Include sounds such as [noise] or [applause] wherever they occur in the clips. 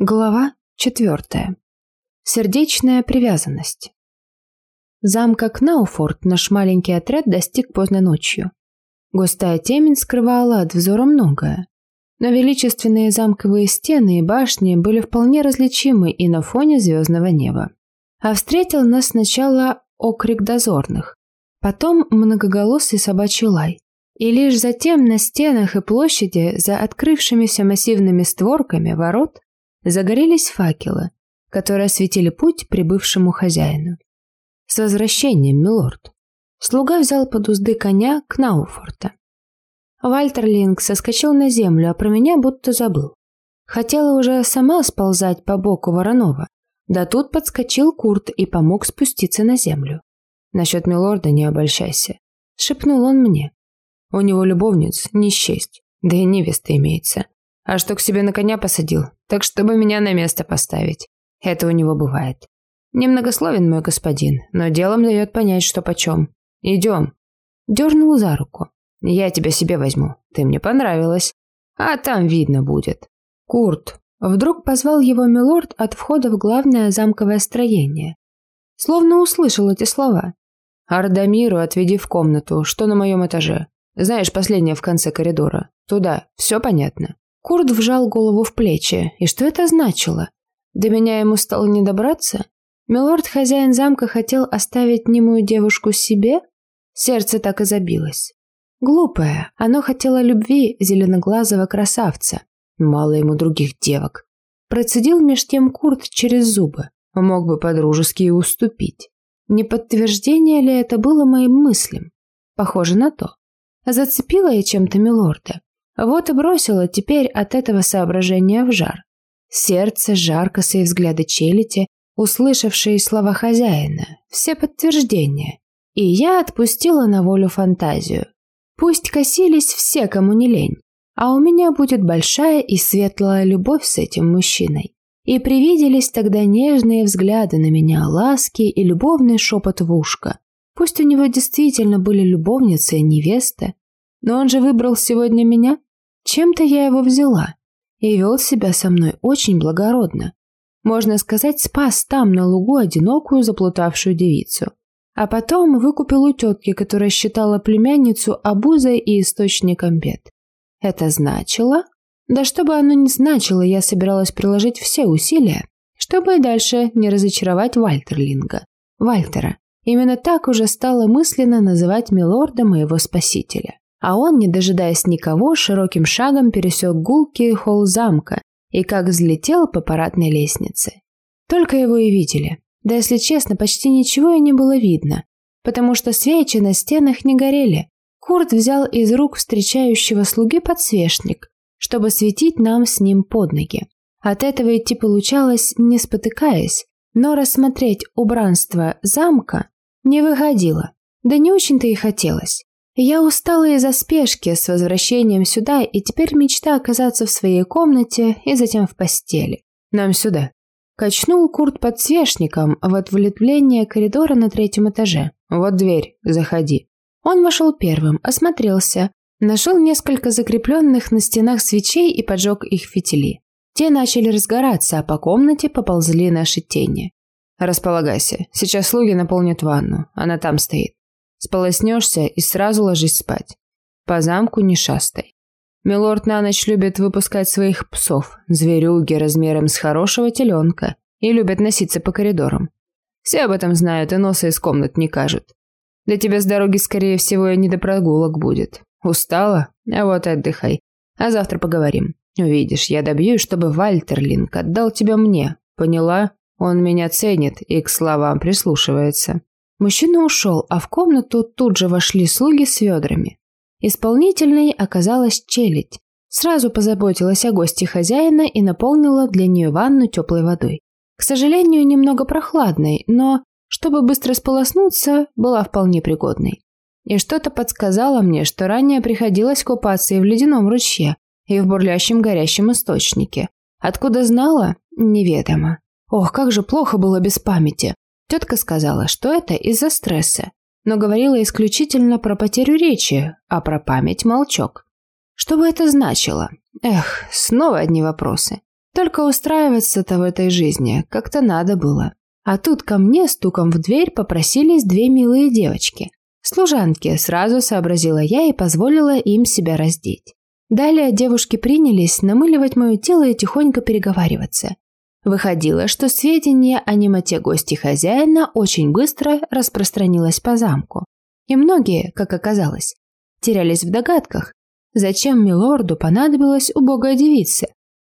Глава четвертая. Сердечная привязанность. Замка Кнауфорд наш маленький отряд достиг поздно ночью. Густая темень скрывала от взора многое. Но величественные замковые стены и башни были вполне различимы и на фоне звездного неба. А встретил нас сначала окрик дозорных, потом многоголосый собачий лай. И лишь затем на стенах и площади, за открывшимися массивными створками ворот, загорелись факелы, которые осветили путь прибывшему хозяину. «С возвращением, милорд!» Слуга взял под узды коня к Науфорта. Вальтерлинг соскочил на землю, а про меня будто забыл. Хотела уже сама сползать по боку Воронова, да тут подскочил Курт и помог спуститься на землю. «Насчет милорда не обольщайся», — шепнул он мне. «У него любовниц не счесть, да и невеста имеется. А что к себе на коня посадил, так чтобы меня на место поставить. Это у него бывает. Немногословен мой господин, но делом дает понять, что почем. Идем. Дернул за руку. Я тебя себе возьму. Ты мне понравилась. А там видно будет. Курт. Вдруг позвал его милорд от входа в главное замковое строение. Словно услышал эти слова. Ардамиру отведи в комнату, что на моем этаже. Знаешь, последняя в конце коридора. Туда. Все понятно? Курт вжал голову в плечи. И что это значило? До меня ему стало не добраться? Милорд, хозяин замка, хотел оставить немую девушку себе? Сердце так и забилось. Глупое, оно хотело любви зеленоглазого красавца. Мало ему других девок. Процедил меж тем Курт через зубы. Мог бы по-дружески и уступить. Не подтверждение ли это было моим мыслям? Похоже на то. Зацепила я чем-то милорда. Вот и бросила теперь от этого соображения в жар. Сердце, жарко и взгляды челити, услышавшие слова хозяина, все подтверждения. И я отпустила на волю фантазию. Пусть косились все, кому не лень, а у меня будет большая и светлая любовь с этим мужчиной. И привиделись тогда нежные взгляды на меня, ласки и любовный шепот в ушко. Пусть у него действительно были любовницы и невесты, но он же выбрал сегодня меня. Чем-то я его взяла и вел себя со мной очень благородно. Можно сказать, спас там на лугу одинокую заплутавшую девицу. А потом выкупил у тетки, которая считала племянницу обузой и источником бед. Это значило? Да что бы оно ни значило, я собиралась приложить все усилия, чтобы и дальше не разочаровать Вальтерлинга. Вальтера. Именно так уже стало мысленно называть милорда моего спасителя. А он, не дожидаясь никого, широким шагом пересек гулкий холл замка и как взлетел по парадной лестнице. Только его и видели. Да, если честно, почти ничего и не было видно, потому что свечи на стенах не горели. Курт взял из рук встречающего слуги подсвечник, чтобы светить нам с ним под ноги. От этого идти получалось, не спотыкаясь, но рассмотреть убранство замка не выходило, да не очень-то и хотелось. Я устала из-за спешки с возвращением сюда, и теперь мечта оказаться в своей комнате и затем в постели. Нам сюда. Качнул Курт подсвечником в отвлетвление коридора на третьем этаже. Вот дверь, заходи. Он вошел первым, осмотрелся, нашел несколько закрепленных на стенах свечей и поджег их фитили. Те начали разгораться, а по комнате поползли наши тени. Располагайся, сейчас слуги наполнят ванну, она там стоит. Сполоснешься и сразу ложись спать. По замку не шастай. Милорд на ночь любит выпускать своих псов, зверюги размером с хорошего теленка, и любят носиться по коридорам. Все об этом знают и носа из комнат не кажут. Для тебя с дороги, скорее всего, не до прогулок будет. Устала? А вот отдыхай. А завтра поговорим. Увидишь, я добьюсь, чтобы Вальтерлинг отдал тебя мне. Поняла? Он меня ценит и к словам прислушивается. Мужчина ушел, а в комнату тут же вошли слуги с ведрами. Исполнительной оказалась челядь. Сразу позаботилась о гости хозяина и наполнила для нее ванну теплой водой. К сожалению, немного прохладной, но, чтобы быстро сполоснуться, была вполне пригодной. И что-то подсказало мне, что ранее приходилось купаться и в ледяном ручье, и в бурлящем горящем источнике. Откуда знала? Неведомо. Ох, как же плохо было без памяти. Тетка сказала, что это из-за стресса, но говорила исключительно про потерю речи, а про память молчок. Что бы это значило? Эх, снова одни вопросы. Только устраиваться-то в этой жизни как-то надо было. А тут ко мне стуком в дверь попросились две милые девочки. Служанки, сразу сообразила я и позволила им себя раздеть. Далее девушки принялись намыливать мое тело и тихонько переговариваться. Выходило, что сведения о немоте гости хозяина очень быстро распространилось по замку. И многие, как оказалось, терялись в догадках, зачем милорду понадобилась убогая девица,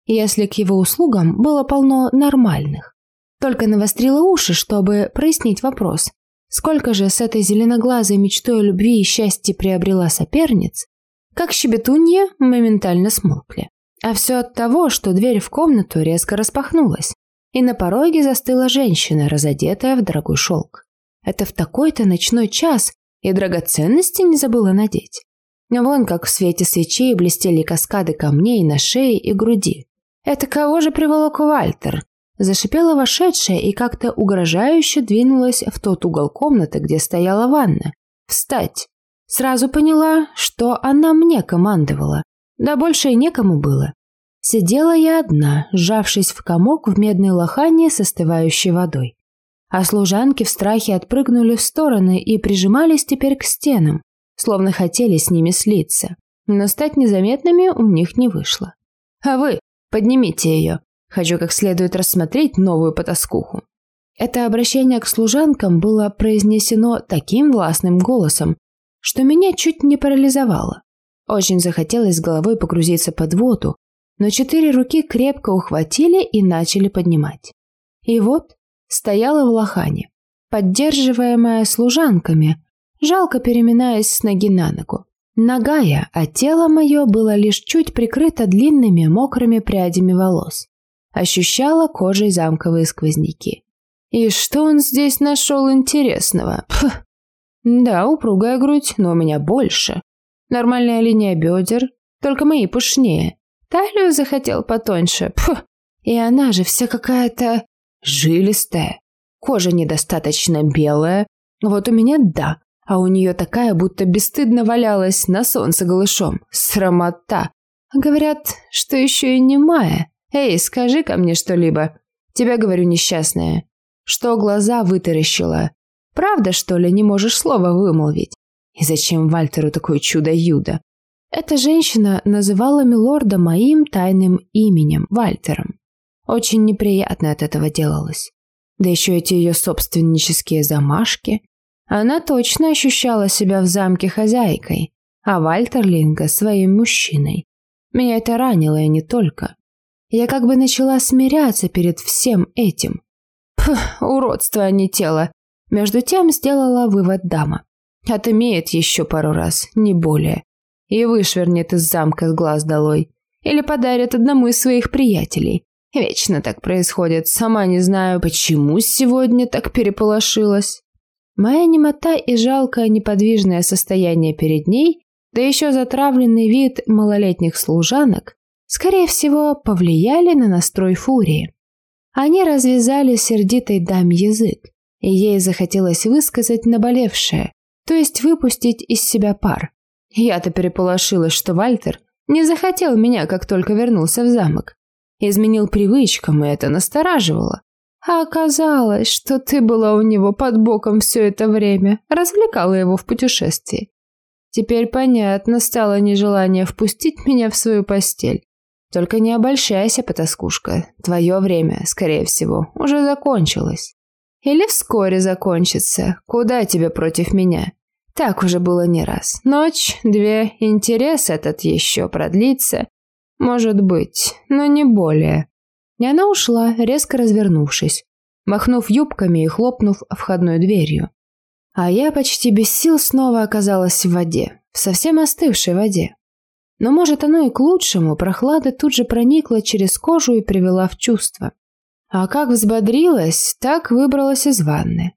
если к его услугам было полно нормальных. Только навострила уши, чтобы прояснить вопрос, сколько же с этой зеленоглазой мечтой любви и счастья приобрела соперниц, как щебетунье моментально смолкли. А все от того, что дверь в комнату резко распахнулась, и на пороге застыла женщина, разодетая в дорогой шелк. Это в такой-то ночной час и драгоценности не забыла надеть. Вон как в свете свечей блестели каскады камней на шее и груди. «Это кого же приволок Вальтер?» Зашипела вошедшая и как-то угрожающе двинулась в тот угол комнаты, где стояла ванна. «Встать!» Сразу поняла, что она мне командовала. Да больше и некому было. Сидела я одна, сжавшись в комок в медной лохане с остывающей водой. А служанки в страхе отпрыгнули в стороны и прижимались теперь к стенам, словно хотели с ними слиться. Но стать незаметными у них не вышло. «А вы, поднимите ее. Хочу как следует рассмотреть новую потаскуху». Это обращение к служанкам было произнесено таким властным голосом, что меня чуть не парализовало. Очень захотелось головой погрузиться под воду, но четыре руки крепко ухватили и начали поднимать. И вот стояла в лохане, поддерживаемая служанками, жалко переминаясь с ноги на ногу. Ногая, а тело мое было лишь чуть прикрыто длинными мокрыми прядями волос. Ощущала кожей замковые сквозняки. И что он здесь нашел интересного? Пф. Да, упругая грудь, но у меня больше. Нормальная линия бедер, только мои пушнее. Талию захотел потоньше. Пф. И она же вся какая-то жилистая. Кожа недостаточно белая. Вот у меня да, а у нее такая, будто бесстыдно валялась на солнце голышом. Срамота. Говорят, что еще и не мая. Эй, скажи ко мне что-либо. Тебя, говорю, несчастная. Что глаза вытаращила. Правда, что ли, не можешь слова вымолвить? И зачем Вальтеру такое чудо-юдо? Эта женщина называла милорда моим тайным именем, Вальтером. Очень неприятно от этого делалось. Да еще эти ее собственнические замашки. Она точно ощущала себя в замке хозяйкой, а Вальтерлинга своим мужчиной. Меня это ранило и не только. Я как бы начала смиряться перед всем этим. Пх, уродство, а не тело. Между тем сделала вывод дама. Отымеет еще пару раз, не более. И вышвырнет из замка с глаз долой. Или подарит одному из своих приятелей. Вечно так происходит. Сама не знаю, почему сегодня так переполошилась. Моя немота и жалкое неподвижное состояние перед ней, да еще затравленный вид малолетних служанок, скорее всего, повлияли на настрой фурии. Они развязали сердитой даме язык, и ей захотелось высказать наболевшее, то есть выпустить из себя пар. Я-то переполошилась, что Вальтер не захотел меня, как только вернулся в замок. Изменил привычкам, и это настораживало. А оказалось, что ты была у него под боком все это время, развлекала его в путешествии. Теперь понятно стало нежелание впустить меня в свою постель. Только не обольщайся, потаскушка. Твое время, скорее всего, уже закончилось. Или вскоре закончится. Куда тебе против меня? Так уже было не раз. Ночь, две, интерес этот еще продлится. Может быть, но не более. И она ушла, резко развернувшись, махнув юбками и хлопнув входной дверью. А я почти без сил снова оказалась в воде, в совсем остывшей воде. Но, может, оно и к лучшему, прохлада тут же проникла через кожу и привела в чувство. А как взбодрилась, так выбралась из ванны.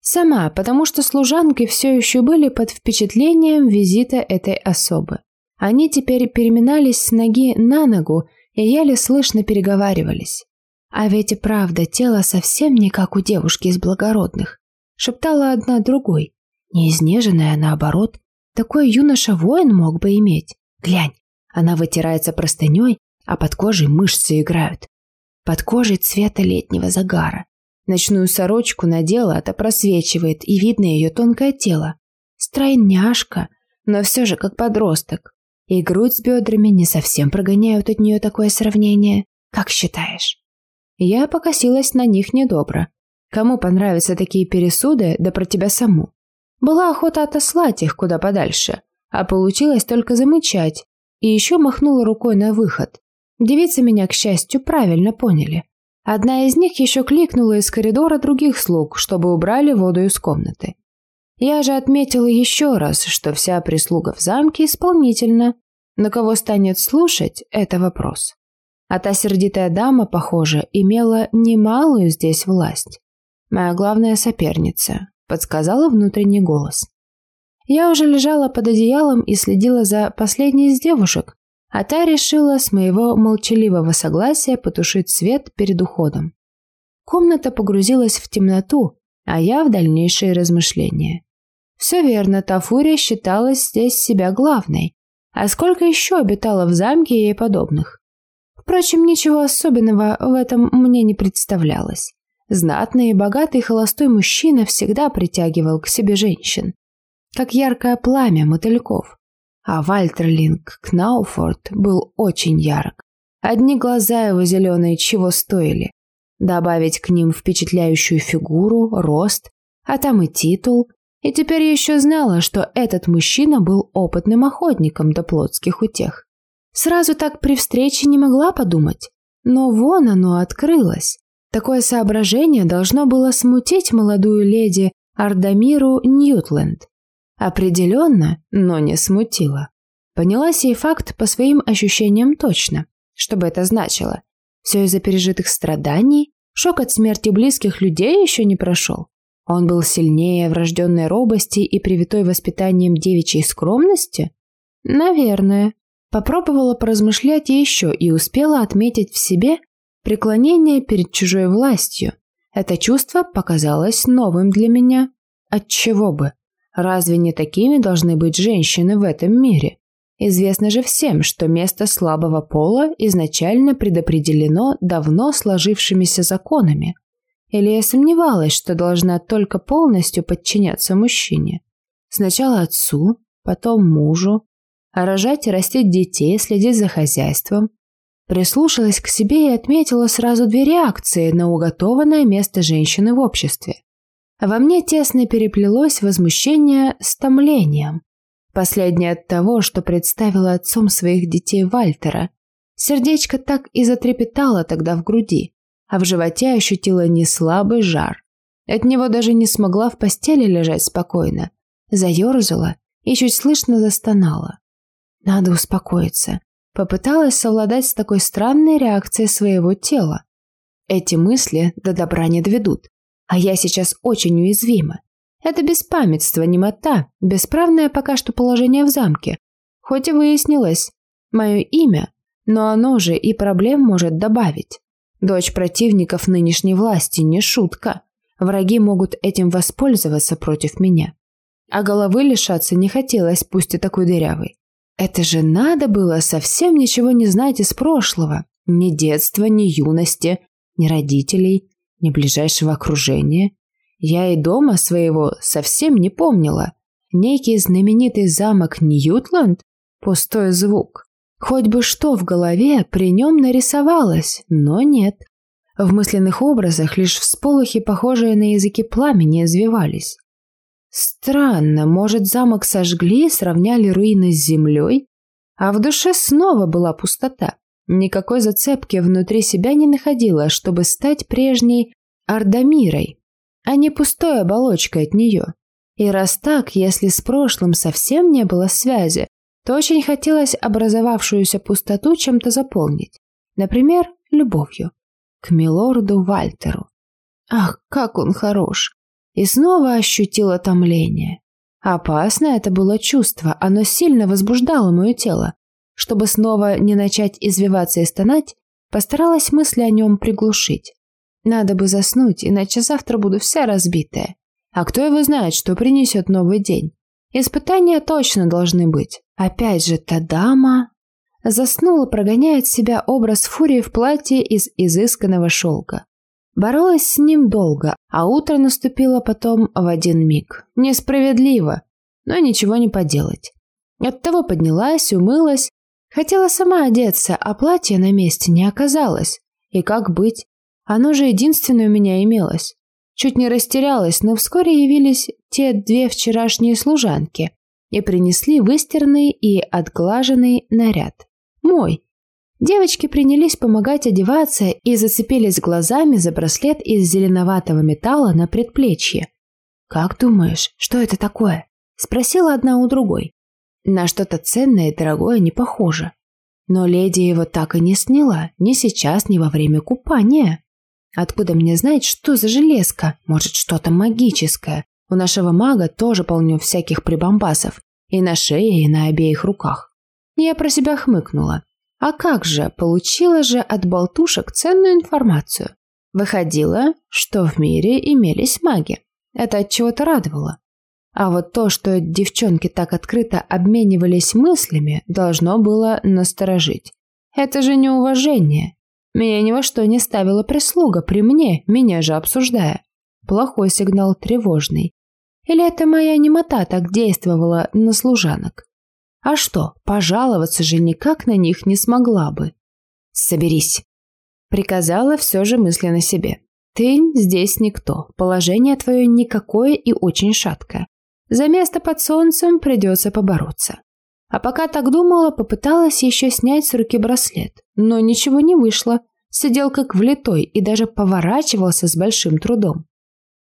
Сама, потому что служанки все еще были под впечатлением визита этой особы. Они теперь переминались с ноги на ногу и еле слышно переговаривались. А ведь и правда, тело совсем не как у девушки из благородных. Шептала одна другой. Не изнеженная, а наоборот. Такой юноша-воин мог бы иметь. Глянь, она вытирается простыней, а под кожей мышцы играют. Под кожей цвета летнего загара. Ночную сорочку надела, это просвечивает, и видно ее тонкое тело. Стройняшка, но все же как подросток. И грудь с бедрами не совсем прогоняют от нее такое сравнение. Как считаешь? Я покосилась на них недобро. Кому понравятся такие пересуды, да про тебя саму. Была охота отослать их куда подальше, а получилось только замычать. И еще махнула рукой на выход. Девицы меня, к счастью, правильно поняли. Одна из них еще кликнула из коридора других слуг, чтобы убрали воду из комнаты. Я же отметила еще раз, что вся прислуга в замке исполнительна. На кого станет слушать – это вопрос. А та сердитая дама, похоже, имела немалую здесь власть. Моя главная соперница, подсказала внутренний голос. Я уже лежала под одеялом и следила за последней из девушек, а та решила с моего молчаливого согласия потушить свет перед уходом. Комната погрузилась в темноту, а я в дальнейшие размышления. Все верно, Тафурия считалась здесь себя главной. А сколько еще обитало в замке ей подобных? Впрочем, ничего особенного в этом мне не представлялось. Знатный и богатый холостой мужчина всегда притягивал к себе женщин, как яркое пламя мотыльков. А Вальтерлинг Кнауфорд был очень ярок. Одни глаза его зеленые чего стоили. Добавить к ним впечатляющую фигуру, рост, а там и титул. И теперь еще знала, что этот мужчина был опытным охотником до плотских утех. Сразу так при встрече не могла подумать. Но вон оно открылось. Такое соображение должно было смутить молодую леди Ардамиру Ньютленд. Определенно, но не смутило. Поняла сей факт по своим ощущениям точно. Что бы это значило? Все из-за пережитых страданий? Шок от смерти близких людей еще не прошел? Он был сильнее врожденной робости и привитой воспитанием девичьей скромности? Наверное. Попробовала поразмышлять еще и успела отметить в себе Преклонение перед чужой властью. Это чувство показалось новым для меня. Отчего бы? Разве не такими должны быть женщины в этом мире? Известно же всем, что место слабого пола изначально предопределено давно сложившимися законами. Или я сомневалась, что должна только полностью подчиняться мужчине? Сначала отцу, потом мужу, а рожать и растить детей, следить за хозяйством, Прислушалась к себе и отметила сразу две реакции на уготованное место женщины в обществе. Во мне тесно переплелось возмущение с томлением. Последнее от того, что представила отцом своих детей Вальтера. Сердечко так и затрепетало тогда в груди, а в животе ощутила неслабый жар. От него даже не смогла в постели лежать спокойно. Заерзала и чуть слышно застонала. Надо успокоиться. Попыталась совладать с такой странной реакцией своего тела. Эти мысли до добра не доведут, а я сейчас очень уязвима. Это беспамятство, немота, бесправное пока что положение в замке. Хоть и выяснилось, мое имя, но оно же и проблем может добавить. Дочь противников нынешней власти не шутка. Враги могут этим воспользоваться против меня. А головы лишаться не хотелось, пусть и такой дырявой. Это же надо было совсем ничего не знать из прошлого. Ни детства, ни юности, ни родителей, ни ближайшего окружения. Я и дома своего совсем не помнила. Некий знаменитый замок Ньютланд – пустой звук. Хоть бы что в голове при нем нарисовалось, но нет. В мысленных образах лишь всполохи, похожие на языки пламени, извивались. Странно, может, замок сожгли, сравняли руины с землей? А в душе снова была пустота. Никакой зацепки внутри себя не находила, чтобы стать прежней Ардамирой, а не пустой оболочкой от нее. И раз так, если с прошлым совсем не было связи, то очень хотелось образовавшуюся пустоту чем-то заполнить. Например, любовью. К милорду Вальтеру. Ах, как он хорош! и снова ощутила томление. Опасно это было чувство, оно сильно возбуждало мое тело. Чтобы снова не начать извиваться и стонать, постаралась мысли о нем приглушить. Надо бы заснуть, иначе завтра буду вся разбитая. А кто его знает, что принесет новый день? Испытания точно должны быть. Опять же, та дама... Заснула, прогоняя от себя образ фурии в платье из изысканного шелка. Боролась с ним долго, а утро наступило потом в один миг. Несправедливо, но ничего не поделать. Оттого поднялась, умылась. Хотела сама одеться, а платье на месте не оказалось. И как быть? Оно же единственное у меня имелось. Чуть не растерялась, но вскоре явились те две вчерашние служанки и принесли выстиранный и отглаженный наряд. Мой. Девочки принялись помогать одеваться и зацепились глазами за браслет из зеленоватого металла на предплечье. «Как думаешь, что это такое?» – спросила одна у другой. На что-то ценное и дорогое не похоже. Но леди его так и не сняла, ни сейчас, ни во время купания. Откуда мне знать, что за железка? Может, что-то магическое? У нашего мага тоже полно всяких прибамбасов. И на шее, и на обеих руках. Я про себя хмыкнула. А как же, получила же от болтушек ценную информацию. Выходило, что в мире имелись маги. Это от чего-то радовало. А вот то, что девчонки так открыто обменивались мыслями, должно было насторожить. Это же неуважение. Меня ни во что не ставила прислуга при мне, меня же обсуждая. Плохой сигнал тревожный. Или это моя немота так действовала на служанок? А что, пожаловаться же никак на них не смогла бы. «Соберись», — приказала все же мысленно себе. «Ты здесь никто, положение твое никакое и очень шаткое. За место под солнцем придется побороться». А пока так думала, попыталась еще снять с руки браслет, но ничего не вышло. Сидел как влитой и даже поворачивался с большим трудом.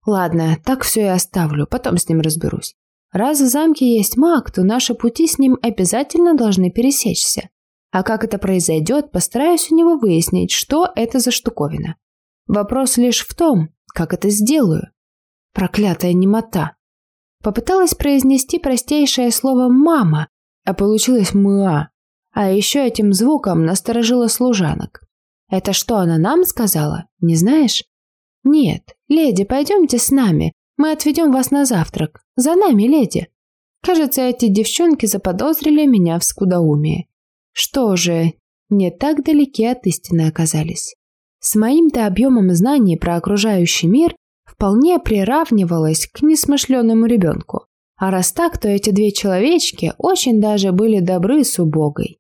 Ладно, так все и оставлю, потом с ним разберусь. Раз в замке есть маг, то наши пути с ним обязательно должны пересечься. А как это произойдет, постараюсь у него выяснить, что это за штуковина. Вопрос лишь в том, как это сделаю. Проклятая немота. Попыталась произнести простейшее слово «мама», а получилось «мыа». А еще этим звуком насторожила служанок. Это что она нам сказала, не знаешь? Нет, леди, пойдемте с нами, мы отведем вас на завтрак. За нами, леди. Кажется, эти девчонки заподозрили меня в скудоумии. Что же, не так далеки от истины оказались. С моим-то объемом знаний про окружающий мир вполне приравнивалась к несмышленному ребенку. А раз так, то эти две человечки очень даже были добры с убогой.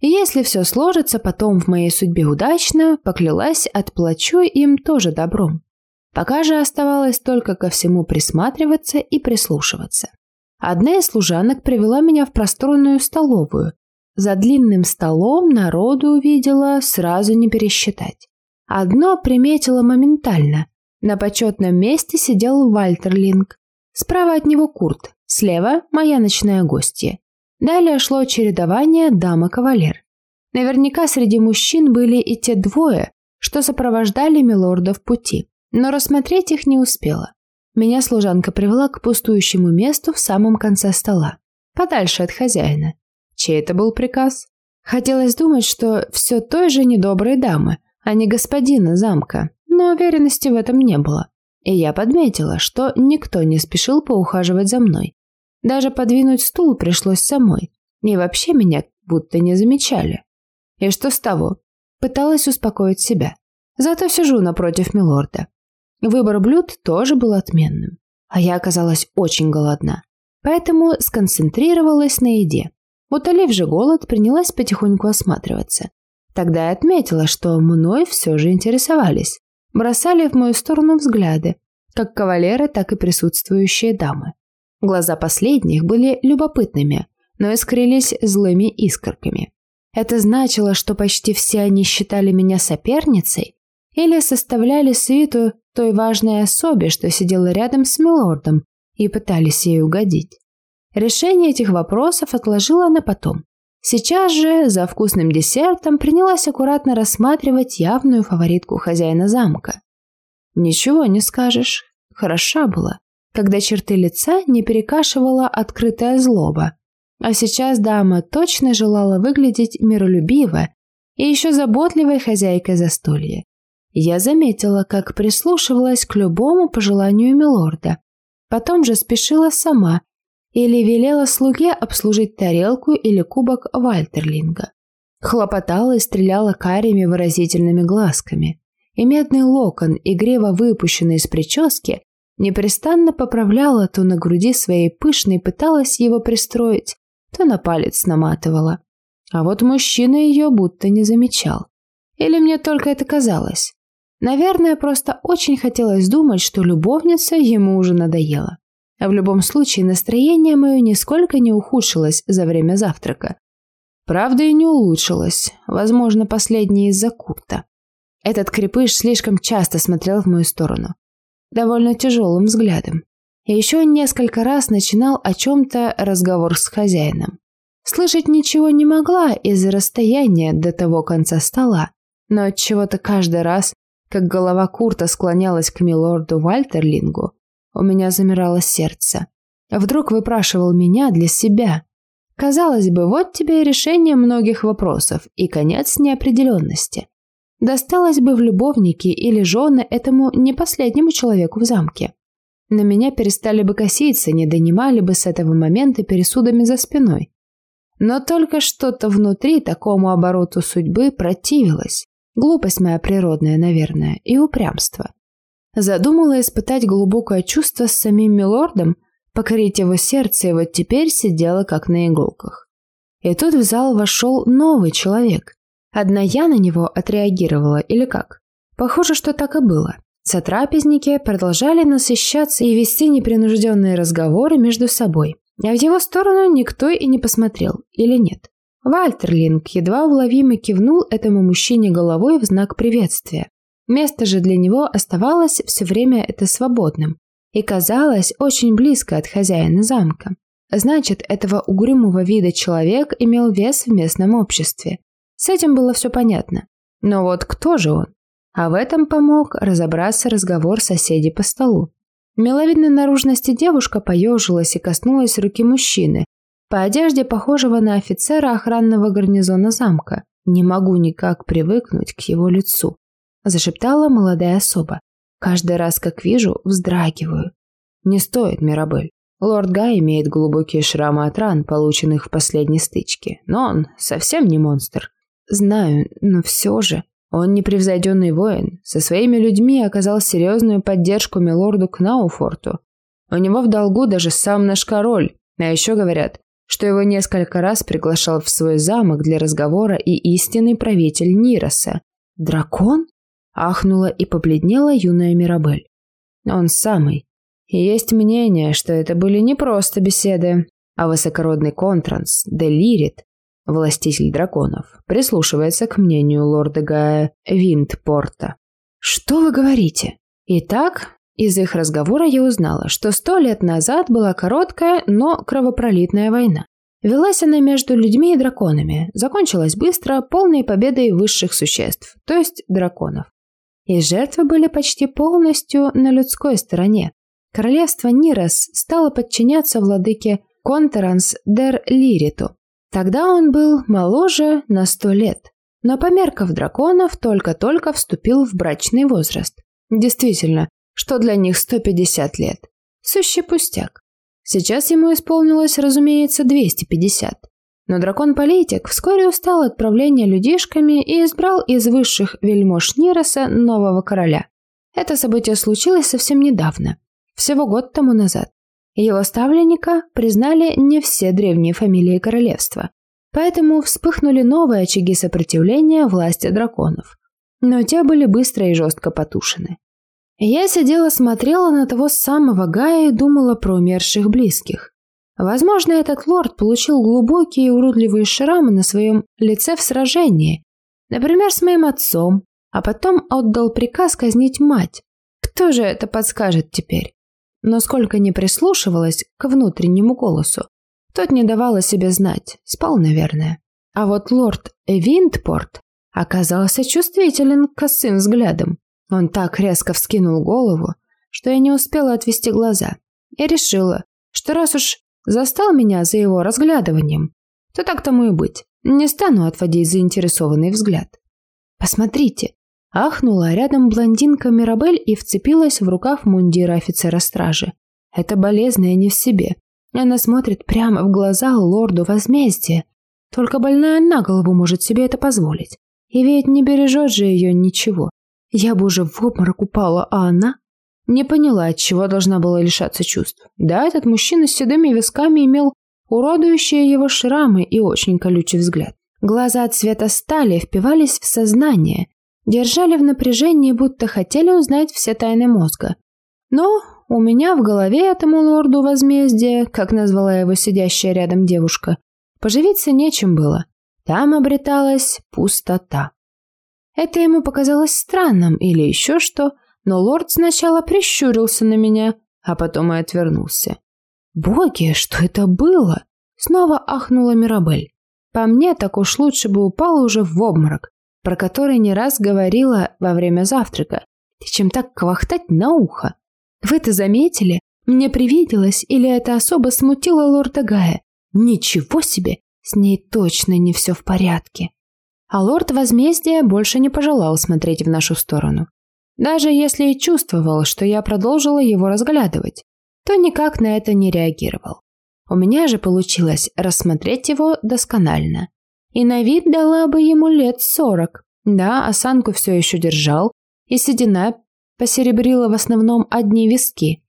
И если все сложится потом в моей судьбе удачно, поклялась, отплачу им тоже добром. Пока же оставалось только ко всему присматриваться и прислушиваться. Одна из служанок привела меня в просторную столовую. За длинным столом народу увидела, сразу не пересчитать. Одно приметила моментально. На почетном месте сидел Вальтерлинг. Справа от него Курт, слева – моя ночная гостья. Далее шло чередование дама-кавалер. Наверняка среди мужчин были и те двое, что сопровождали милорда в пути но рассмотреть их не успела. Меня служанка привела к пустующему месту в самом конце стола, подальше от хозяина. Чей это был приказ? Хотелось думать, что все той же недоброй дамы, а не господина замка, но уверенности в этом не было. И я подметила, что никто не спешил поухаживать за мной. Даже подвинуть стул пришлось самой, и вообще меня будто не замечали. И что с того? Пыталась успокоить себя. Зато сижу напротив милорда. Выбор блюд тоже был отменным. А я оказалась очень голодна. Поэтому сконцентрировалась на еде. Утолив же голод, принялась потихоньку осматриваться. Тогда я отметила, что мной все же интересовались. Бросали в мою сторону взгляды, как кавалеры, так и присутствующие дамы. Глаза последних были любопытными, но искрились злыми искорками. Это значило, что почти все они считали меня соперницей или составляли свиту той важной особе, что сидела рядом с милордом, и пытались ей угодить. Решение этих вопросов отложила на потом. Сейчас же за вкусным десертом принялась аккуратно рассматривать явную фаворитку хозяина замка. Ничего не скажешь, хороша была, когда черты лица не перекашивала открытая злоба. А сейчас дама точно желала выглядеть миролюбиво и еще заботливой хозяйкой застолья. Я заметила, как прислушивалась к любому пожеланию милорда. Потом же спешила сама или велела слуге обслужить тарелку или кубок Вальтерлинга. Хлопотала и стреляла карими выразительными глазками. И медный локон, игриво выпущенный из прически, непрестанно поправляла то на груди своей пышной, пыталась его пристроить, то на палец наматывала. А вот мужчина ее будто не замечал. Или мне только это казалось? Наверное, просто очень хотелось думать, что любовница ему уже надоела. В любом случае настроение мое нисколько не ухудшилось за время завтрака. Правда, и не улучшилось, возможно, последнее из-за Курта. Этот крепыш слишком часто смотрел в мою сторону. Довольно тяжелым взглядом. И еще несколько раз начинал о чем-то разговор с хозяином. Слышать ничего не могла из-за расстояния до того конца стола, но от чего то каждый раз, как голова Курта склонялась к милорду Вальтерлингу, у меня замирало сердце. Вдруг выпрашивал меня для себя. Казалось бы, вот тебе и решение многих вопросов, и конец неопределенности. Досталось бы в любовники или жены этому не последнему человеку в замке. На меня перестали бы коситься, не донимали бы с этого момента пересудами за спиной. Но только что-то внутри такому обороту судьбы противилось. Глупость моя природная, наверное, и упрямство. Задумала испытать глубокое чувство с самим милордом, покорить его сердце, и вот теперь сидела как на иголках. И тут в зал вошел новый человек. Одна я на него отреагировала, или как? Похоже, что так и было. Сотрапезники продолжали насыщаться и вести непринужденные разговоры между собой. А в его сторону никто и не посмотрел, или нет. Вальтерлинг едва уловимо кивнул этому мужчине головой в знак приветствия. Место же для него оставалось все время это свободным и казалось очень близко от хозяина замка. Значит, этого угрюмого вида человек имел вес в местном обществе. С этим было все понятно. Но вот кто же он? А в этом помог разобраться разговор соседей по столу. Миловидной наружности девушка поежилась и коснулась руки мужчины, по одежде похожего на офицера охранного гарнизона замка. Не могу никак привыкнуть к его лицу, зашептала молодая особа. Каждый раз, как вижу, вздрагиваю. Не стоит, Мирабель. Лорд Гай имеет глубокие шрамы от ран, полученных в последней стычке, но он совсем не монстр. Знаю, но все же. Он непревзойденный воин, со своими людьми оказал серьезную поддержку милорду Кнауфорту. У него в долгу даже сам наш король, а еще говорят, что его несколько раз приглашал в свой замок для разговора и истинный правитель Нироса. «Дракон?» – ахнула и побледнела юная Мирабель. «Он самый. Есть мнение, что это были не просто беседы, а высокородный контранс, Делирит, властитель драконов, прислушивается к мнению лорда Гая Винтпорта. «Что вы говорите?» Итак, из их разговора я узнала, что сто лет назад была короткая, но кровопролитная война. Велась она между людьми и драконами, закончилась быстро, полной победой высших существ, то есть драконов. И жертвы были почти полностью на людской стороне. Королевство Нирос стало подчиняться владыке Контеранс Дер Лириту, Тогда он был моложе на сто лет, но по меркам драконов только-только вступил в брачный возраст. Действительно, что для них 150 лет? Сущий пустяк. Сейчас ему исполнилось, разумеется, 250. Но дракон-политик вскоре устал от правления людишками и избрал из высших вельмож Нироса нового короля. Это событие случилось совсем недавно, всего год тому назад. Его ставленника признали не все древние фамилии королевства, поэтому вспыхнули новые очаги сопротивления власти драконов. Но те были быстро и жестко потушены. Я сидела, смотрела на того самого Гая и думала про умерших близких. Возможно, этот лорд получил глубокие и уродливые шрамы на своем лице в сражении, например, с моим отцом, а потом отдал приказ казнить мать. Кто же это подскажет теперь? но сколько не прислушивалась к внутреннему голосу, тот не давал о себе знать, спал, наверное. А вот лорд Винтпорт оказался чувствителен к косым взглядам. Он так резко вскинул голову, что я не успела отвести глаза. Я решила, что раз уж застал меня за его разглядыванием, то так тому и быть. Не стану отводить заинтересованный взгляд. Посмотрите, Ахнула, рядом блондинка Мирабель и вцепилась в рукав мундира офицера стражи. Это болезненная не в себе. Она смотрит прямо в глаза лорду возмездия. Только больная на голову может себе это позволить. И ведь не бережет же ее ничего. Я бы уже в обморок упала, а она... Не поняла, от чего должна была лишаться чувств. Да, этот мужчина с седыми висками имел уродующие его шрамы и очень колючий взгляд. Глаза цвета стали впивались в сознание, держали в напряжении, будто хотели узнать все тайны мозга. Но у меня в голове этому лорду возмездия, как назвала его сидящая рядом девушка, поживиться нечем было. Там обреталась пустота. Это ему показалось странным или еще что, но лорд сначала прищурился на меня, а потом и отвернулся. «Боги, что это было?» Снова ахнула Мирабель. По мне, так уж лучше бы упала уже в обморок, про который не раз говорила во время завтрака. Чем так квахтать на ухо? Вы это заметили? Мне привиделось, или это особо смутило лорда Гая? Ничего себе! С ней точно не все в порядке. А лорд возмездия больше не пожелал смотреть в нашу сторону. Даже если и чувствовал, что я продолжила его разглядывать, то никак на это не реагировал. У меня же получилось рассмотреть его досконально. И на вид дала бы ему лет сорок. Да, осанку все еще держал, и седина посеребрила в основном одни виски.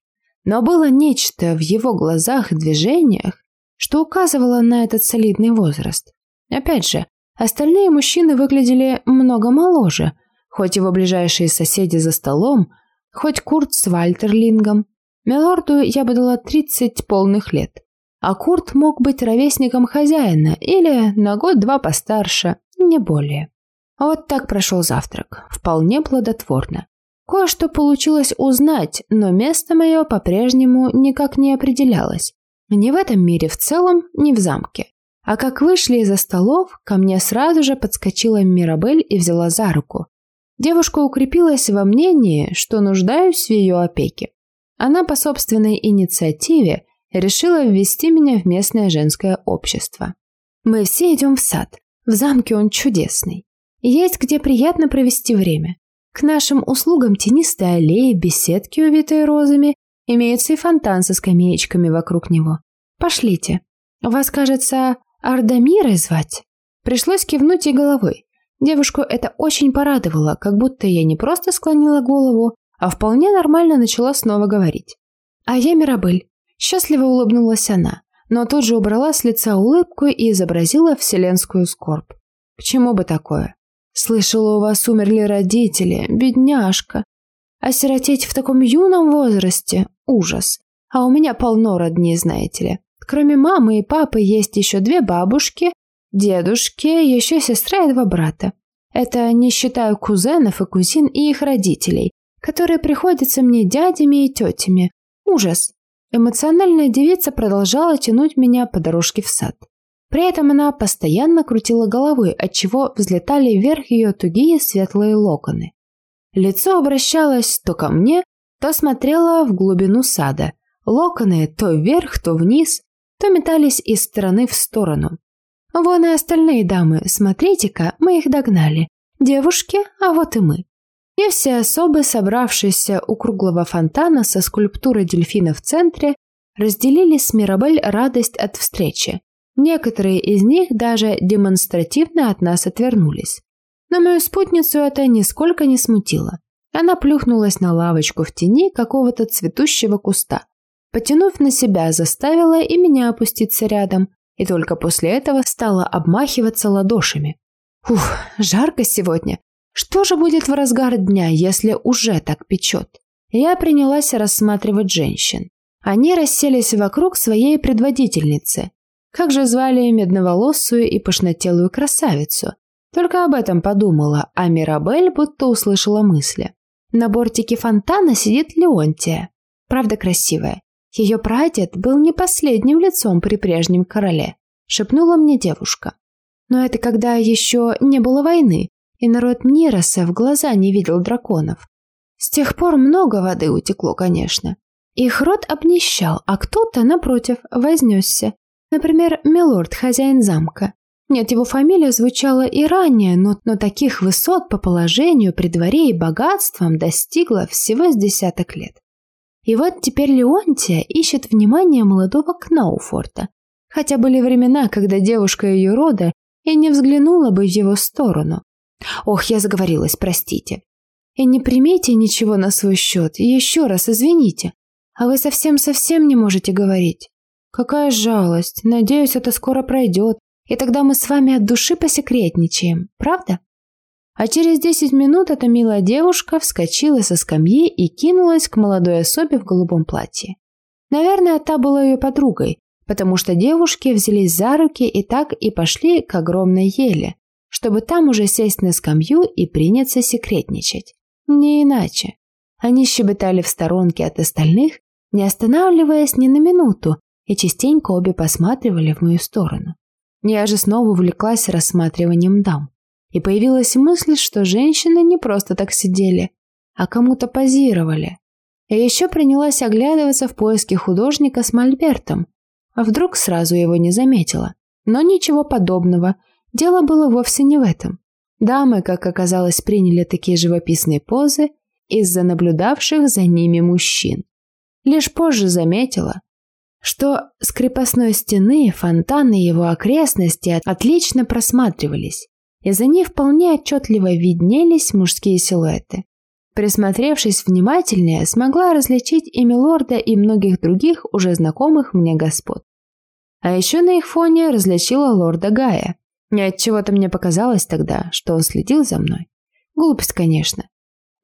Но было нечто в его глазах и движениях, что указывало на этот солидный возраст. Опять же, остальные мужчины выглядели много моложе, хоть его ближайшие соседи за столом, хоть Курт с Вальтерлингом. Милорду я бы дала 30 полных лет, а Курт мог быть ровесником хозяина или на год-два постарше, не более. Вот так прошел завтрак, вполне плодотворно. Кое-что получилось узнать, но место мое по-прежнему никак не определялось. Не в этом мире в целом, не в замке. А как вышли из-за столов, ко мне сразу же подскочила Мирабель и взяла за руку. Девушка укрепилась во мнении, что нуждаюсь в ее опеке. Она по собственной инициативе решила ввести меня в местное женское общество. Мы все идем в сад. В замке он чудесный. Есть где приятно провести время. К нашим услугам тенистые аллеи, беседки, увитые розами Имеется и фонтан со скамеечками вокруг него. Пошлите. Вас, кажется, Ардамирой звать? Пришлось кивнуть и головой. Девушку это очень порадовало, как будто я не просто склонила голову, а вполне нормально начала снова говорить. «А я Мирабель». Счастливо улыбнулась она, но тут же убрала с лица улыбку и изобразила вселенскую скорбь. К чему бы такое? Слышала, у вас умерли родители, бедняжка. Осиротеть в таком юном возрасте – ужас. А у меня полно родней, знаете ли. Кроме мамы и папы есть еще две бабушки, дедушки, еще сестра и два брата. Это не считая кузенов и кузин и их родителей, которые приходятся мне дядями и тетями. Ужас. Эмоциональная девица продолжала тянуть меня по дорожке в сад. При этом она постоянно крутила головой, отчего взлетали вверх ее тугие светлые локоны. Лицо обращалось то ко мне, то смотрело в глубину сада. Локоны то вверх, то вниз, то метались из стороны в сторону. Вон и остальные дамы, смотрите-ка, мы их догнали. Девушки, а вот и мы. И все особы, собравшиеся у круглого фонтана со скульптурой дельфина в центре, разделили с Мирабель радость от встречи. Некоторые из них даже демонстративно от нас отвернулись. Но мою спутницу это нисколько не смутило. Она плюхнулась на лавочку в тени какого-то цветущего куста. Потянув на себя, заставила и меня опуститься рядом, и только после этого стала обмахиваться ладошами. Ух, жарко сегодня. Что же будет в разгар дня, если уже так печет? Я принялась рассматривать женщин. Они расселись вокруг своей предводительницы. Как же звали медноволосую и пышнотелую красавицу? Только об этом подумала, а Мирабель будто услышала мысли. На бортике фонтана сидит Леонтия. Правда красивая. Ее прадед был не последним лицом при прежнем короле, шепнула мне девушка. Но это когда еще не было войны, и народ Мнироса в глаза не видел драконов. С тех пор много воды утекло, конечно. Их род обнищал, а кто-то, напротив, вознесся. Например, милорд, хозяин замка. Нет, его фамилия звучала и ранее, но, но таких высот по положению при дворе и богатствам достигла всего с десяток лет. И вот теперь Леонтия ищет внимание молодого Кнауфорта. Хотя были времена, когда девушка ее рода и не взглянула бы в его сторону. Ох, я заговорилась, простите. И не примите ничего на свой счет, еще раз извините. А вы совсем-совсем не можете говорить. Какая жалость. Надеюсь, это скоро пройдет, и тогда мы с вами от души посекретничаем, правда? А через десять минут эта милая девушка вскочила со скамьи и кинулась к молодой особе в голубом платье. Наверное, та была ее подругой, потому что девушки взялись за руки и так и пошли к огромной еле, чтобы там уже сесть на скамью и приняться секретничать. Не иначе. Они щебетали в сторонке от остальных, не останавливаясь ни на минуту, и частенько обе посматривали в мою сторону. Я же снова увлеклась рассматриванием дам. И появилась мысль, что женщины не просто так сидели, а кому-то позировали. И еще принялась оглядываться в поиске художника с мольбертом. А вдруг сразу его не заметила. Но ничего подобного. Дело было вовсе не в этом. Дамы, как оказалось, приняли такие живописные позы из-за наблюдавших за ними мужчин. Лишь позже заметила, что с крепостной стены фонтаны его окрестности отлично просматривались, и за ней вполне отчетливо виднелись мужские силуэты. Присмотревшись внимательнее, смогла различить и Милорда, и многих других уже знакомых мне господ. А еще на их фоне различила лорда Гая. И от чего то мне показалось тогда, что он следил за мной. Глупость, конечно.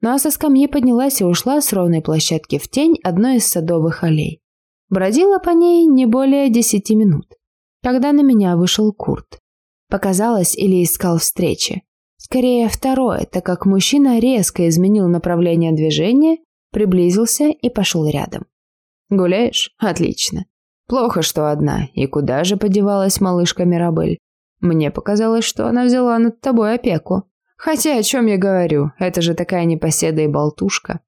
Но со скамьи поднялась и ушла с ровной площадки в тень одной из садовых аллей. Бродила по ней не более десяти минут, когда на меня вышел Курт. Показалось или искал встречи. Скорее второе, так как мужчина резко изменил направление движения, приблизился и пошел рядом. «Гуляешь? Отлично. Плохо, что одна. И куда же подевалась малышка Мирабель? Мне показалось, что она взяла над тобой опеку. Хотя о чем я говорю, это же такая непоседа и болтушка.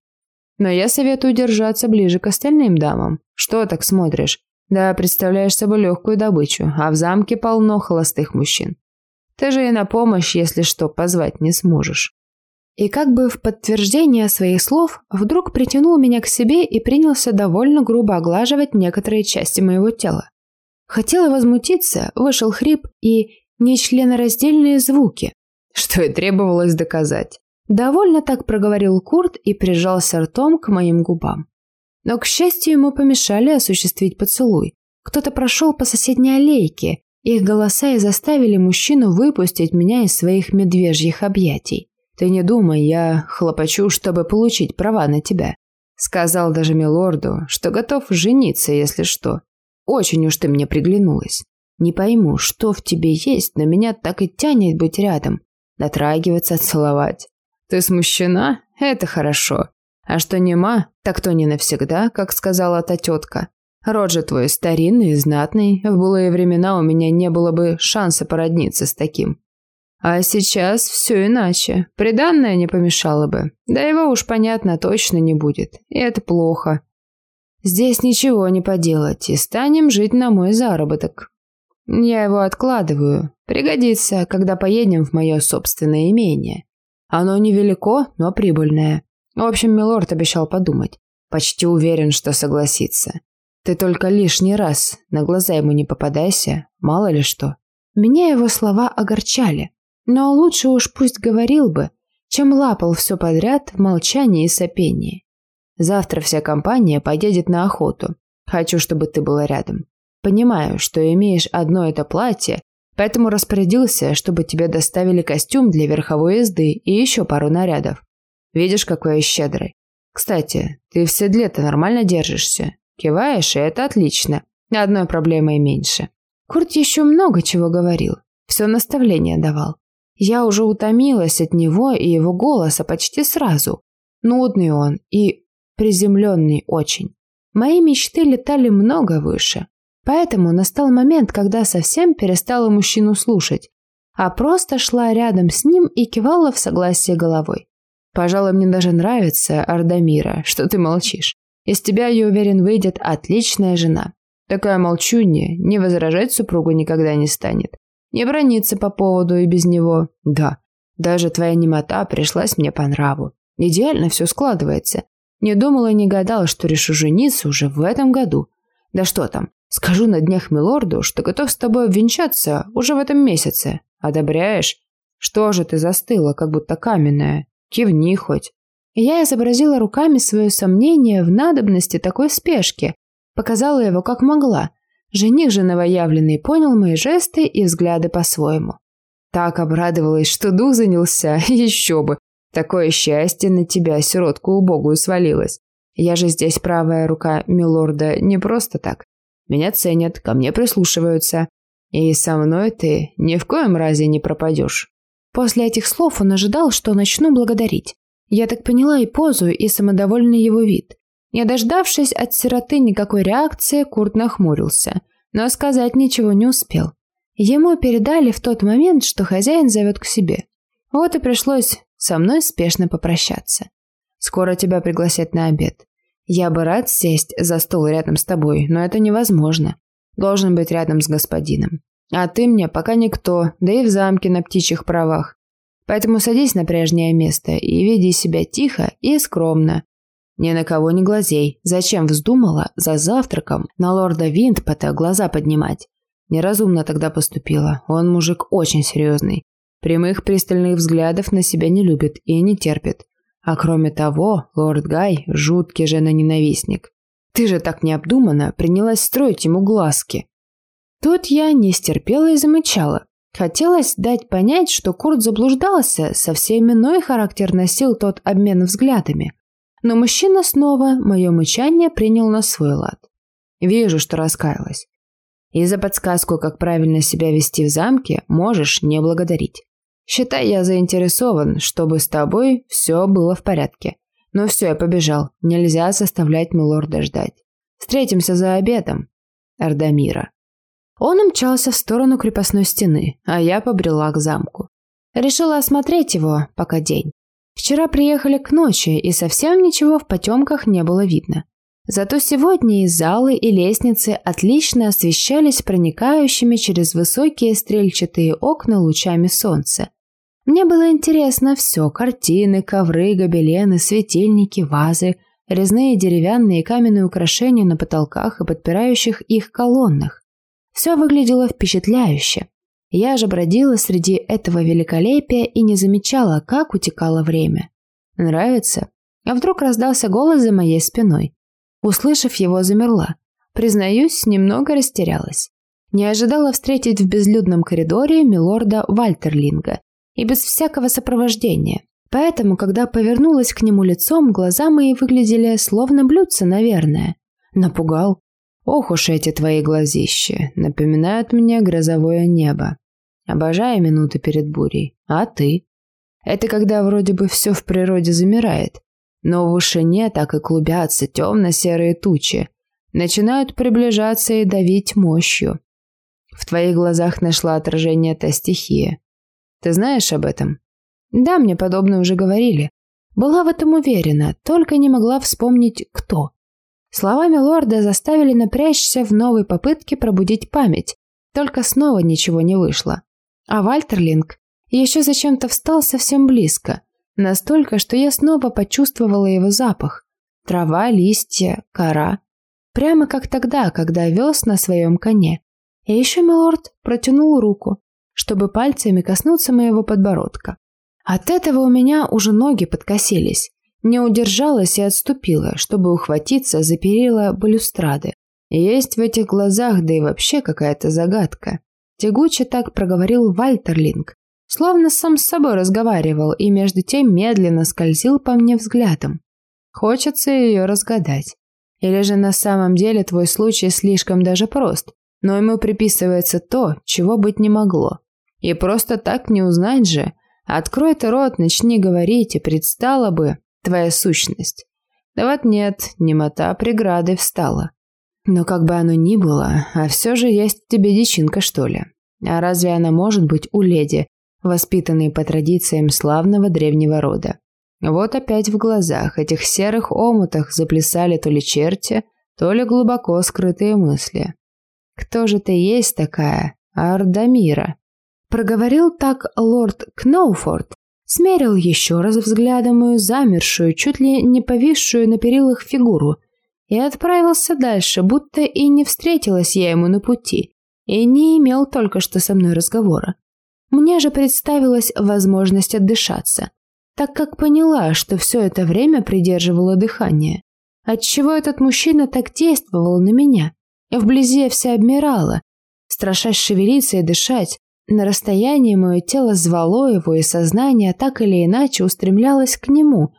Но я советую держаться ближе к остальным дамам. Что так смотришь? Да, представляешь собой легкую добычу, а в замке полно холостых мужчин. Ты же и на помощь, если что, позвать не сможешь. И как бы в подтверждение своих слов, вдруг притянул меня к себе и принялся довольно грубо оглаживать некоторые части моего тела. Хотела возмутиться, вышел хрип и нечленораздельные звуки, что и требовалось доказать. Довольно так проговорил Курт и прижался ртом к моим губам. Но, к счастью, ему помешали осуществить поцелуй. Кто-то прошел по соседней аллейке, их голоса и заставили мужчину выпустить меня из своих медвежьих объятий. «Ты не думай, я хлопочу, чтобы получить права на тебя». Сказал даже милорду, что готов жениться, если что. Очень уж ты мне приглянулась. Не пойму, что в тебе есть, но меня так и тянет быть рядом. Дотрагиваться, целовать. Ты смущена? Это хорошо. А что нема, так то не навсегда, как сказала та тетка. Род твой старинный и знатный. В былые времена у меня не было бы шанса породниться с таким. А сейчас все иначе. Приданное не помешало бы. Да его уж, понятно, точно не будет. И это плохо. Здесь ничего не поделать, и станем жить на мой заработок. Я его откладываю. Пригодится, когда поедем в мое собственное имение. Оно невелико, но прибыльное. В общем, Милорд обещал подумать. Почти уверен, что согласится. Ты только лишний раз на глаза ему не попадайся, мало ли что. Меня его слова огорчали. Но лучше уж пусть говорил бы, чем лапал все подряд в молчании и сопении. Завтра вся компания поедет на охоту. Хочу, чтобы ты была рядом. Понимаю, что имеешь одно это платье, Поэтому распорядился, чтобы тебе доставили костюм для верховой езды и еще пару нарядов. Видишь, какой я щедрый. Кстати, ты в седле-то нормально держишься. Киваешь, и это отлично. Одной проблемой меньше. Курт еще много чего говорил. Все наставление давал. Я уже утомилась от него и его голоса почти сразу. Нудный он и приземленный очень. Мои мечты летали много выше. Поэтому настал момент, когда совсем перестала мужчину слушать, а просто шла рядом с ним и кивала в согласии головой. Пожалуй, мне даже нравится, Ардамира, что ты молчишь. Из тебя, я уверен, выйдет отличная жена. Такая молчунья, не возражать супругу никогда не станет. Не брониться по поводу и без него. Да, даже твоя немота пришлась мне по нраву. Идеально все складывается. Не думала и не гадала, что решу жениться уже в этом году. Да что там, Скажу на днях милорду, что готов с тобой обвенчаться уже в этом месяце. Одобряешь? Что же ты застыла, как будто каменная? Кивни хоть. Я изобразила руками свое сомнение в надобности такой спешки, показала его как могла. Жених же новоявленный понял мои жесты и взгляды по-своему. Так обрадовалась, что дух занялся, [laughs] еще бы. Такое счастье на тебя, сиротку убогую, свалилось. Я же здесь правая рука милорда не просто так. Меня ценят, ко мне прислушиваются. И со мной ты ни в коем разе не пропадешь. После этих слов он ожидал, что начну благодарить. Я так поняла и позу, и самодовольный его вид. Не дождавшись от сироты никакой реакции, Курт нахмурился, но сказать ничего не успел. Ему передали в тот момент, что хозяин зовет к себе. Вот и пришлось со мной спешно попрощаться. Скоро тебя пригласят на обед. Я бы рад сесть за стол рядом с тобой, но это невозможно. Должен быть рядом с господином. А ты мне пока никто, да и в замке на птичьих правах. Поэтому садись на прежнее место и веди себя тихо и скромно. Ни на кого не глазей. Зачем вздумала за завтраком на лорда Винтпота глаза поднимать? Неразумно тогда поступила. Он мужик очень серьезный. Прямых пристальных взглядов на себя не любит и не терпит. А кроме того, лорд Гай – жуткий жена-ненавистник. Ты же так необдуманно принялась строить ему глазки. Тут я не стерпела и замычала. Хотелось дать понять, что Курт заблуждался, совсем иной характер носил тот обмен взглядами. Но мужчина снова мое мычание принял на свой лад. Вижу, что раскаялась. И за подсказку, как правильно себя вести в замке, можешь не благодарить. Считай, я заинтересован, чтобы с тобой все было в порядке. Ну все, я побежал. Нельзя заставлять милорда ждать. Встретимся за обедом. Ардамира. Он умчался в сторону крепостной стены, а я побрела к замку. Решила осмотреть его, пока день. Вчера приехали к ночи, и совсем ничего в потемках не было видно. Зато сегодня и залы, и лестницы отлично освещались проникающими через высокие стрельчатые окна лучами солнца. Мне было интересно все – картины, ковры, гобелены, светильники, вазы, резные деревянные и каменные украшения на потолках и подпирающих их колоннах. Все выглядело впечатляюще. Я же бродила среди этого великолепия и не замечала, как утекало время. Нравится? А вдруг раздался голос за моей спиной. Услышав его, замерла. Признаюсь, немного растерялась. Не ожидала встретить в безлюдном коридоре милорда Вальтерлинга и без всякого сопровождения. Поэтому, когда повернулась к нему лицом, глаза мои выглядели словно блюдца, наверное. Напугал. Ох уж эти твои глазища, напоминают мне грозовое небо. Обожаю минуты перед бурей. А ты? Это когда вроде бы все в природе замирает, но в вышине так и клубятся темно-серые тучи, начинают приближаться и давить мощью. В твоих глазах нашла отражение та стихия. Ты знаешь об этом? Да, мне подобное уже говорили. Была в этом уверена, только не могла вспомнить, кто. Словами лорда заставили напрячься в новой попытке пробудить память, только снова ничего не вышло. А Вальтерлинг еще зачем-то встал совсем близко, настолько, что я снова почувствовала его запах. Трава, листья, кора. Прямо как тогда, когда вез на своем коне. И еще милорд протянул руку, чтобы пальцами коснуться моего подбородка. От этого у меня уже ноги подкосились. Не удержалась и отступила, чтобы ухватиться за перила балюстрады. Есть в этих глазах, да и вообще какая-то загадка. Тягуче так проговорил Вальтерлинг, словно сам с собой разговаривал и между тем медленно скользил по мне взглядом. Хочется ее разгадать. Или же на самом деле твой случай слишком даже прост, но ему приписывается то, чего быть не могло. И просто так не узнать же. Открой ты рот, начни говорить, и предстала бы твоя сущность. Да вот нет, немота преграды встала. Но как бы оно ни было, а все же есть тебе дичинка, что ли. А разве она может быть у леди, воспитанной по традициям славного древнего рода? Вот опять в глазах этих серых омутах заплясали то ли черти, то ли глубоко скрытые мысли. Кто же ты есть такая, Ардамира? Проговорил так лорд Кноуфорд, Смерил еще раз взглядом мою замершую, чуть ли не повисшую на перилах фигуру и отправился дальше, будто и не встретилась я ему на пути, и не имел только что со мной разговора. Мне же представилась возможность отдышаться, так как поняла, что все это время придерживала дыхание. Отчего этот мужчина так действовал на меня? Вблизи я вся обмирала, страшась шевелиться и дышать. На расстоянии мое тело звало его, и сознание так или иначе устремлялось к нему.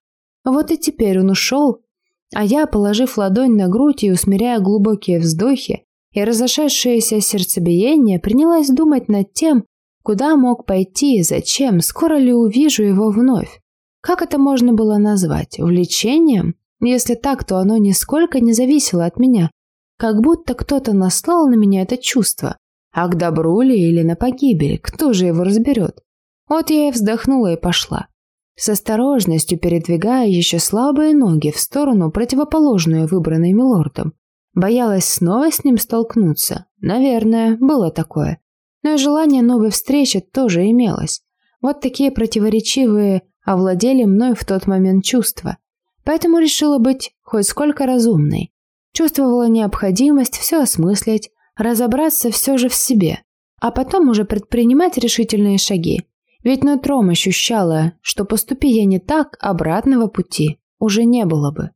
Вот и теперь он ушел, а я, положив ладонь на грудь и усмиряя глубокие вздохи и разошедшееся сердцебиение, принялась думать над тем, куда мог пойти и зачем, скоро ли увижу его вновь. Как это можно было назвать? Влечением? Если так, то оно нисколько не зависело от меня. Как будто кто-то наслал на меня это чувство. А к добру ли или на погибель, кто же его разберет? Вот я и вздохнула и пошла. С осторожностью передвигая еще слабые ноги в сторону, противоположную выбранной милордом. Боялась снова с ним столкнуться. Наверное, было такое. Но и желание новой встречи тоже имелось. Вот такие противоречивые овладели мной в тот момент чувства. Поэтому решила быть хоть сколько разумной. Чувствовала необходимость все осмыслить, разобраться все же в себе, а потом уже предпринимать решительные шаги. Ведь нутром ощущала, что поступи я не так, обратного пути уже не было бы.